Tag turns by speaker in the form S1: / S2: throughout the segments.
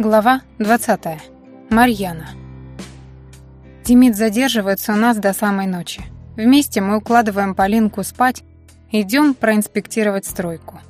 S1: Глава 20. Марьяна. Демид задерживается у нас до самой ночи. Вместе мы укладываем Полинку спать, идем проинспектировать стройку.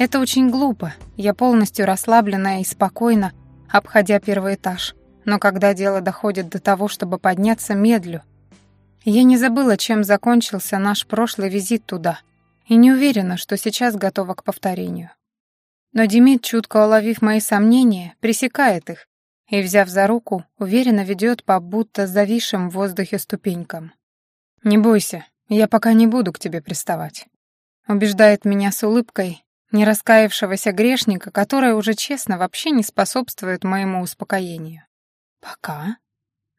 S1: Это очень глупо, я полностью расслаблена и спокойна, обходя первый этаж. Но когда дело доходит до того, чтобы подняться, медлю. Я не забыла, чем закончился наш прошлый визит туда, и не уверена, что сейчас готова к повторению. Но Демид, чутко уловив мои сомнения, пресекает их и, взяв за руку, уверенно ведет по будто зависшим в воздухе ступенькам. «Не бойся, я пока не буду к тебе приставать», — убеждает меня с улыбкой не раскаявшегося грешника, которая уже честно вообще не способствует моему успокоению. «Пока?»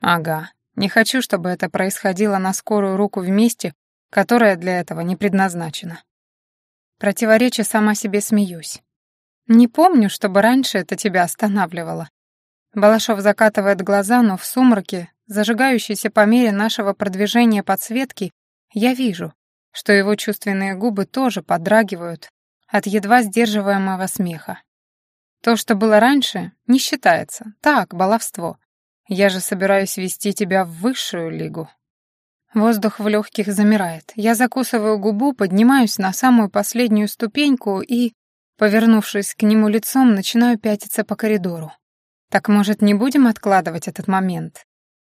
S1: «Ага. Не хочу, чтобы это происходило на скорую руку в месте, которое для этого не предназначено». Противоречия сама себе смеюсь. Не помню, чтобы раньше это тебя останавливало. Балашов закатывает глаза, но в сумраке, зажигающейся по мере нашего продвижения подсветки, я вижу, что его чувственные губы тоже подрагивают от едва сдерживаемого смеха. То, что было раньше, не считается. Так, баловство. Я же собираюсь вести тебя в высшую лигу. Воздух в легких замирает. Я закусываю губу, поднимаюсь на самую последнюю ступеньку и, Повернувшись к нему лицом, начинаю пятиться по коридору. Так, может, не будем откладывать этот момент?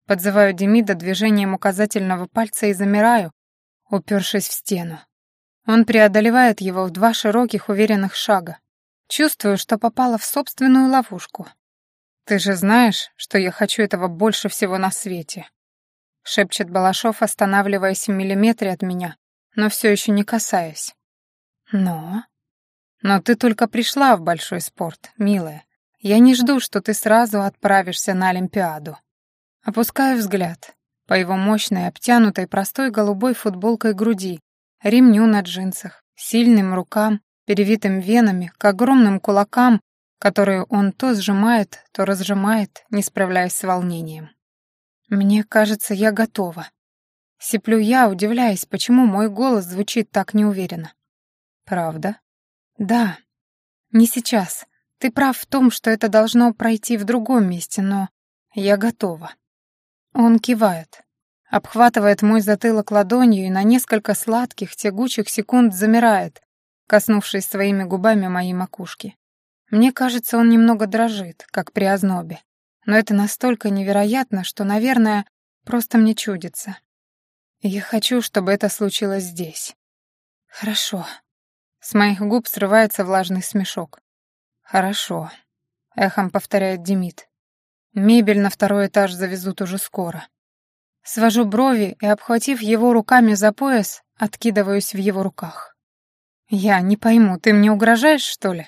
S1: Подзываю Демида движением указательного пальца и замираю, упершись в стену. Он преодолевает его в два широких уверенных шага. Чувствую, что попала в собственную ловушку. «Ты же знаешь, что я хочу этого больше всего на свете», — шепчет Балашов, останавливаясь в миллиметре от меня, но все еще не касаясь. «Но...» Но ты только пришла в большой спорт, милая. Я не жду, что ты сразу отправишься на Олимпиаду. Опускаю взгляд по его мощной, обтянутой простой голубой футболкой груди, ремню на джинсах, сильным рукам, перевитым венами, к огромным кулакам, которые он то сжимает, то разжимает, не справляясь с волнением. Мне кажется, я готова. Сиплю я, удивляясь, почему мой голос звучит так неуверенно. Правда? «Да. Не сейчас. Ты прав в том, что это должно пройти в другом месте, но я готова». Он кивает, обхватывает мой затылок ладонью и на несколько сладких, тягучих секунд замирает, коснувшись своими губами моей макушки. Мне кажется, он немного дрожит, как при ознобе. Но это настолько невероятно, что, наверное, просто мне чудится. Я хочу, чтобы это случилось здесь. Хорошо. С моих губ срывается влажный смешок. «Хорошо», — эхом повторяет Демид. «Мебель на второй этаж завезут уже скоро». Свожу брови и, обхватив его руками за пояс, откидываюсь в его руках. «Я не пойму, ты мне угрожаешь, что ли?»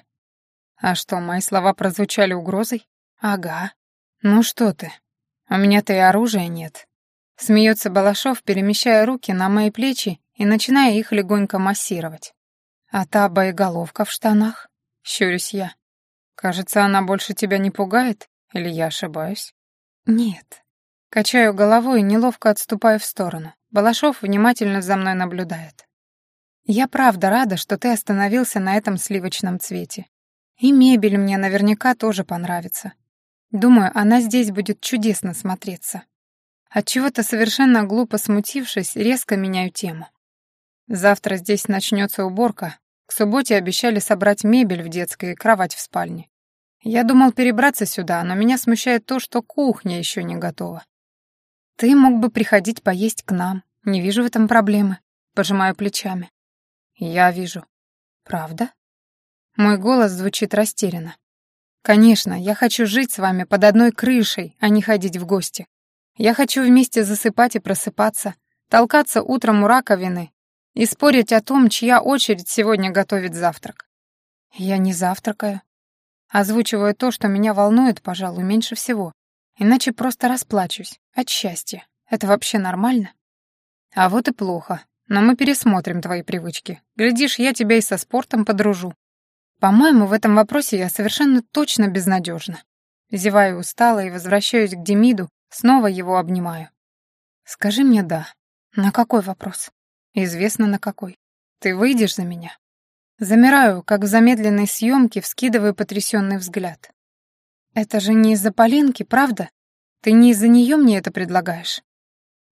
S1: «А что, мои слова прозвучали угрозой?» «Ага. Ну что ты? У меня-то и оружия нет». Смеется Балашов, перемещая руки на мои плечи и начиная их легонько массировать. «А та боеголовка в штанах?» — щурюсь я. «Кажется, она больше тебя не пугает? Или я ошибаюсь?» «Нет». Качаю головой и неловко отступаю в сторону. Балашов внимательно за мной наблюдает. «Я правда рада, что ты остановился на этом сливочном цвете. И мебель мне наверняка тоже понравится. Думаю, она здесь будет чудесно смотреться». Отчего-то совершенно глупо смутившись, резко меняю тему. Завтра здесь начнется уборка. К субботе обещали собрать мебель в детской и кровать в спальне. Я думал перебраться сюда, но меня смущает то, что кухня еще не готова. Ты мог бы приходить поесть к нам. Не вижу в этом проблемы. Пожимаю плечами. Я вижу. Правда? Мой голос звучит растерянно. Конечно, я хочу жить с вами под одной крышей, а не ходить в гости. Я хочу вместе засыпать и просыпаться, толкаться утром у раковины и спорить о том, чья очередь сегодня готовит завтрак. Я не завтракаю. Озвучиваю то, что меня волнует, пожалуй, меньше всего. Иначе просто расплачусь. От счастья. Это вообще нормально? А вот и плохо. Но мы пересмотрим твои привычки. Глядишь, я тебя и со спортом подружу. По-моему, в этом вопросе я совершенно точно безнадежна. Зеваю устало и возвращаюсь к Демиду, снова его обнимаю. Скажи мне «да». На какой вопрос? Известно на какой. Ты выйдешь за меня? Замираю, как в замедленной съемке, вскидываю потрясенный взгляд. Это же не из-за Полинки, правда? Ты не из-за нее мне это предлагаешь?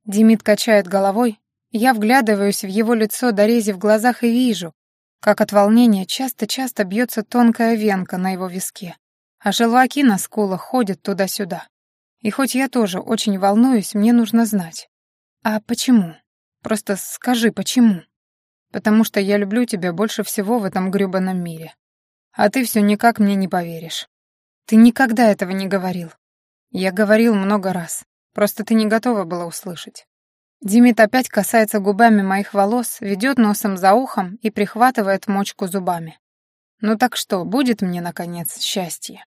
S1: Демид качает головой, я вглядываюсь в его лицо, дорези в глазах и вижу, как от волнения часто-часто бьется тонкая венка на его виске, а желваки на скулах ходят туда-сюда. И хоть я тоже очень волнуюсь, мне нужно знать. А почему? Просто скажи, почему? Потому что я люблю тебя больше всего в этом грёбаном мире. А ты все никак мне не поверишь. Ты никогда этого не говорил. Я говорил много раз. Просто ты не готова была услышать. Димит опять касается губами моих волос, ведет носом за ухом и прихватывает мочку зубами. Ну так что, будет мне, наконец, счастье?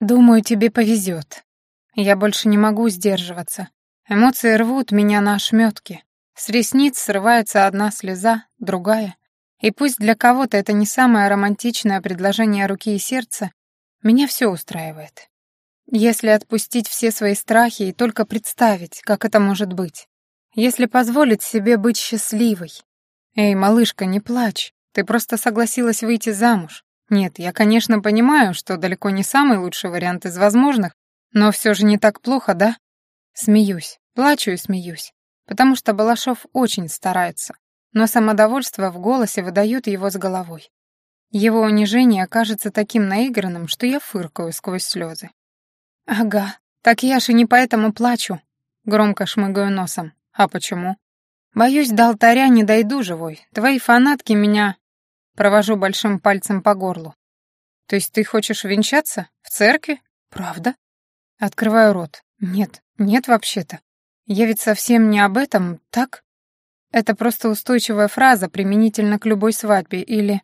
S1: Думаю, тебе повезет. Я больше не могу сдерживаться. Эмоции рвут меня на ошметки. С ресниц срывается одна слеза, другая. И пусть для кого-то это не самое романтичное предложение руки и сердца, меня все устраивает. Если отпустить все свои страхи и только представить, как это может быть, если позволить себе быть счастливой. Эй, малышка, не плачь. Ты просто согласилась выйти замуж. Нет, я, конечно, понимаю, что далеко не самый лучший вариант из возможных, но все же не так плохо, да? Смеюсь, плачу и смеюсь, потому что Балашов очень старается, но самодовольство в голосе выдает его с головой. Его унижение кажется таким наигранным, что я фыркаю сквозь слезы. «Ага, так я же не поэтому плачу», — громко шмыгаю носом. «А почему?» «Боюсь, до алтаря не дойду живой. Твои фанатки меня...» Провожу большим пальцем по горлу. «То есть ты хочешь венчаться? В церкви? Правда?» Открываю рот. «Нет, нет вообще-то. Я ведь совсем не об этом, так?» Это просто устойчивая фраза применительно к любой свадьбе или...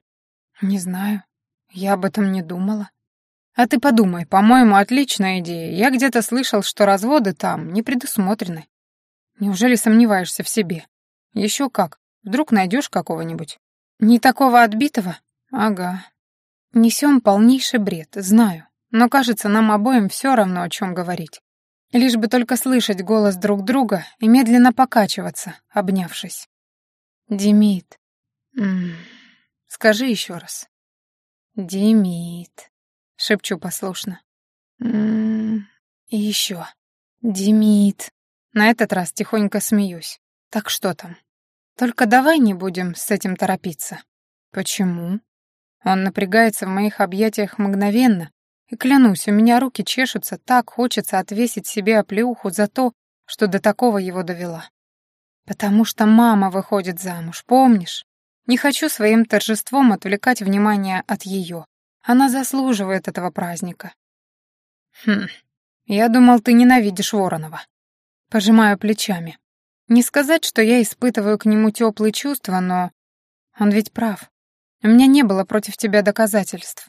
S1: Не знаю. Я об этом не думала. А ты подумай, по-моему, отличная идея. Я где-то слышал, что разводы там не предусмотрены. Неужели сомневаешься в себе? Еще как. Вдруг найдешь какого-нибудь? Не такого отбитого? Ага. Несем полнейший бред, знаю. Но кажется, нам обоим все равно, о чем говорить. Лишь бы только слышать голос друг друга и медленно покачиваться, обнявшись. Демид. Скажи еще раз. Демид. Шепчу послушно. И еще. Демид. На этот раз тихонько смеюсь. Так что там? Только давай не будем с этим торопиться. Почему? Он напрягается в моих объятиях мгновенно, и клянусь, у меня руки чешутся, так хочется отвесить себе оплеуху за то, что до такого его довела. Потому что мама выходит замуж, помнишь? Не хочу своим торжеством отвлекать внимание от ее. Она заслуживает этого праздника. Хм, я думал, ты ненавидишь Воронова. Пожимаю плечами. Не сказать, что я испытываю к нему теплые чувства, но... Он ведь прав. У меня не было против тебя доказательств.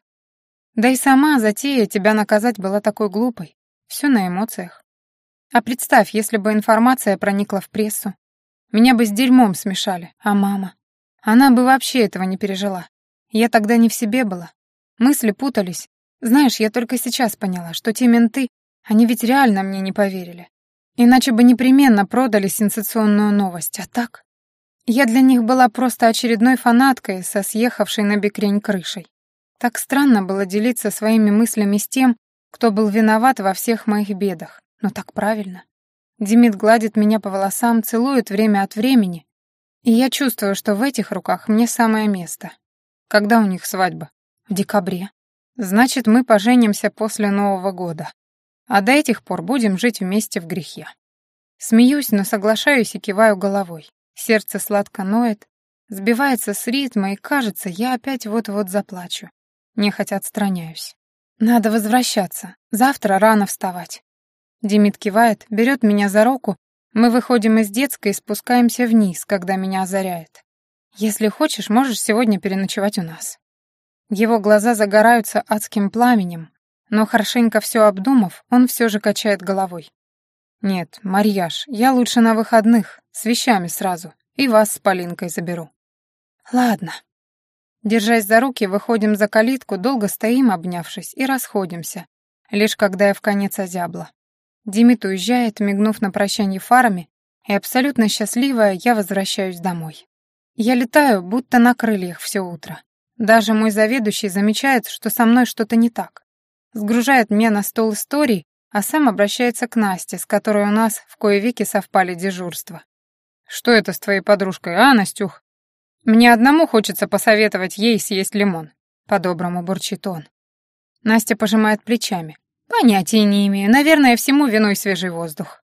S1: Да и сама затея тебя наказать была такой глупой. Все на эмоциях. А представь, если бы информация проникла в прессу. Меня бы с дерьмом смешали, а мама? Она бы вообще этого не пережила. Я тогда не в себе была. Мысли путались. Знаешь, я только сейчас поняла, что те менты, они ведь реально мне не поверили. Иначе бы непременно продали сенсационную новость, а так? Я для них была просто очередной фанаткой со съехавшей на бекрень крышей. Так странно было делиться своими мыслями с тем, кто был виноват во всех моих бедах, но так правильно. Демид гладит меня по волосам, целует время от времени, и я чувствую, что в этих руках мне самое место. Когда у них свадьба? В декабре. Значит, мы поженимся после Нового года. А до этих пор будем жить вместе в грехе. Смеюсь, но соглашаюсь и киваю головой. Сердце сладко ноет, сбивается с ритма, и кажется, я опять вот-вот заплачу. Нехотя отстраняюсь. Надо возвращаться. Завтра рано вставать. Демид кивает, берет меня за руку. Мы выходим из детской и спускаемся вниз, когда меня озаряет. Если хочешь, можешь сегодня переночевать у нас. Его глаза загораются адским пламенем, но хорошенько все обдумав, он все же качает головой. «Нет, Марьяш, я лучше на выходных, с вещами сразу, и вас с Полинкой заберу». «Ладно». Держась за руки, выходим за калитку, долго стоим, обнявшись, и расходимся, лишь когда я в конец озябла. Димит уезжает, мигнув на прощание фарами, и абсолютно счастливая я возвращаюсь домой. Я летаю, будто на крыльях все утро. Даже мой заведующий замечает, что со мной что-то не так. сгружает мне на стол историй, а сам обращается к Насте, с которой у нас в кое веки совпали дежурства. «Что это с твоей подружкой, а, Настюх?» «Мне одному хочется посоветовать ей съесть лимон», — по-доброму бурчит он. Настя пожимает плечами. «Понятия не имею. Наверное, всему виной свежий воздух».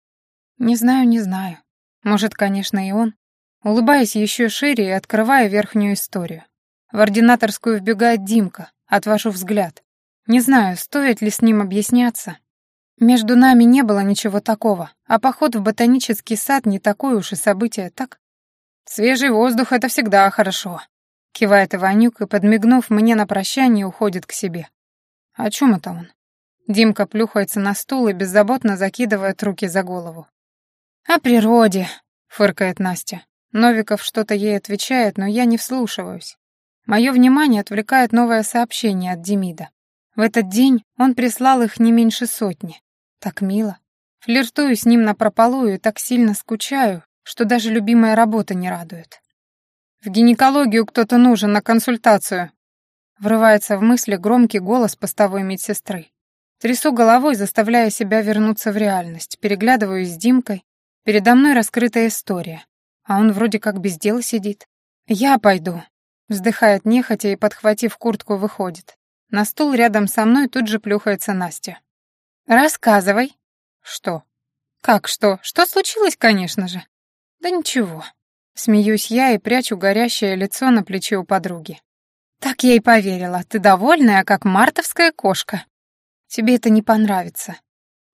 S1: «Не знаю, не знаю. Может, конечно, и он». Улыбаясь еще шире и открывая верхнюю историю. В ординаторскую вбегает Димка, отвожу взгляд. Не знаю, стоит ли с ним объясняться. Между нами не было ничего такого, а поход в ботанический сад не такое уж и событие, так? Свежий воздух — это всегда хорошо. Кивает Иванюк и, подмигнув мне на прощание, уходит к себе. О чем это он? Димка плюхается на стул и беззаботно закидывает руки за голову. «О природе», — фыркает Настя. Новиков что-то ей отвечает, но я не вслушиваюсь. Мое внимание отвлекает новое сообщение от Демида. В этот день он прислал их не меньше сотни. Так мило. Флиртую с ним напропалую и так сильно скучаю, что даже любимая работа не радует. «В гинекологию кто-то нужен на консультацию», врывается в мысли громкий голос постовой медсестры. Трясу головой, заставляя себя вернуться в реальность, переглядываюсь с Димкой. Передо мной раскрытая история, а он вроде как без дела сидит. «Я пойду», Вздыхает нехотя и, подхватив куртку, выходит. На стул рядом со мной тут же плюхается Настя. «Рассказывай». «Что?» «Как что? Что случилось, конечно же?» «Да ничего». Смеюсь я и прячу горящее лицо на плече у подруги. «Так я и поверила. Ты довольная, как мартовская кошка. Тебе это не понравится».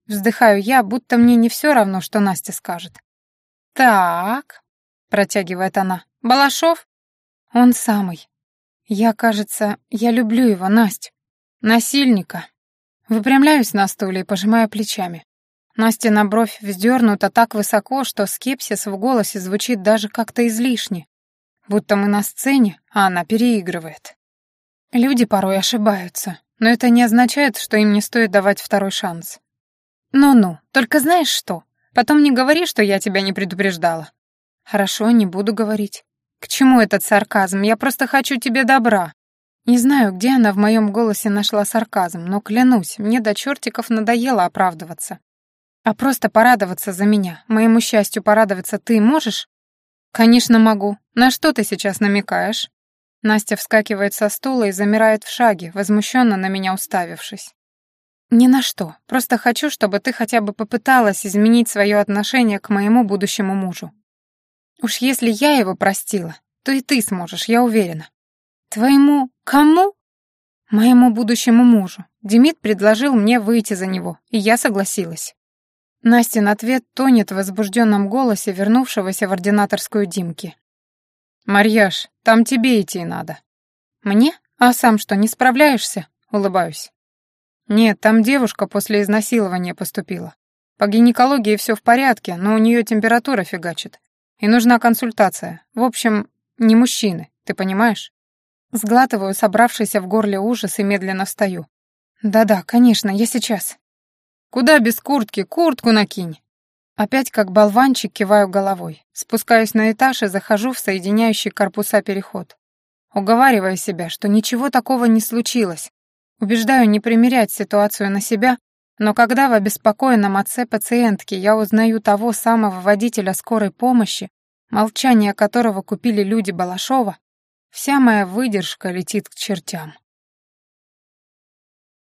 S1: Вздыхаю я, будто мне не все равно, что Настя скажет. «Так», — протягивает она, — «Балашов?» Он самый. Я, кажется, я люблю его, Насть. Насильника. Выпрямляюсь на стуле и пожимаю плечами. Настя на бровь вздернута так высоко, что скепсис в голосе звучит даже как-то излишне. Будто мы на сцене, а она переигрывает. Люди порой ошибаются, но это не означает, что им не стоит давать второй шанс. Ну-ну, только знаешь что? Потом не говори, что я тебя не предупреждала. Хорошо, не буду говорить. К чему этот сарказм? Я просто хочу тебе добра. Не знаю, где она в моем голосе нашла сарказм, но клянусь, мне до чертиков надоело оправдываться. А просто порадоваться за меня, моему счастью порадоваться ты можешь? Конечно, могу. На что ты сейчас намекаешь? Настя вскакивает со стула и замирает в шаге, возмущенно на меня уставившись. «Ни на что. Просто хочу, чтобы ты хотя бы попыталась изменить свое отношение к моему будущему мужу. Уж если я его простила, то и ты сможешь, я уверена. Твоему кому? Моему будущему мужу. Демид предложил мне выйти за него, и я согласилась. Настин ответ тонет в возбужденном голосе вернувшегося в ординаторскую Димки. «Марьяш, там тебе идти надо». «Мне? А сам что, не справляешься?» Улыбаюсь. «Нет, там девушка после изнасилования поступила. По гинекологии все в порядке, но у нее температура фигачит. И нужна консультация. В общем, не мужчины, ты понимаешь? Сглатываю собравшийся в горле ужас и медленно встаю. Да-да, конечно, я сейчас. Куда без куртки? Куртку накинь. Опять как болванчик киваю головой. Спускаюсь на этаж и захожу в соединяющий корпуса переход. Уговаривая себя, что ничего такого не случилось. Убеждаю не примерять ситуацию на себя, но когда в обеспокоенном отце пациентки я узнаю того самого водителя скорой помощи, молчание которого купили люди Балашова, вся моя выдержка летит к чертям.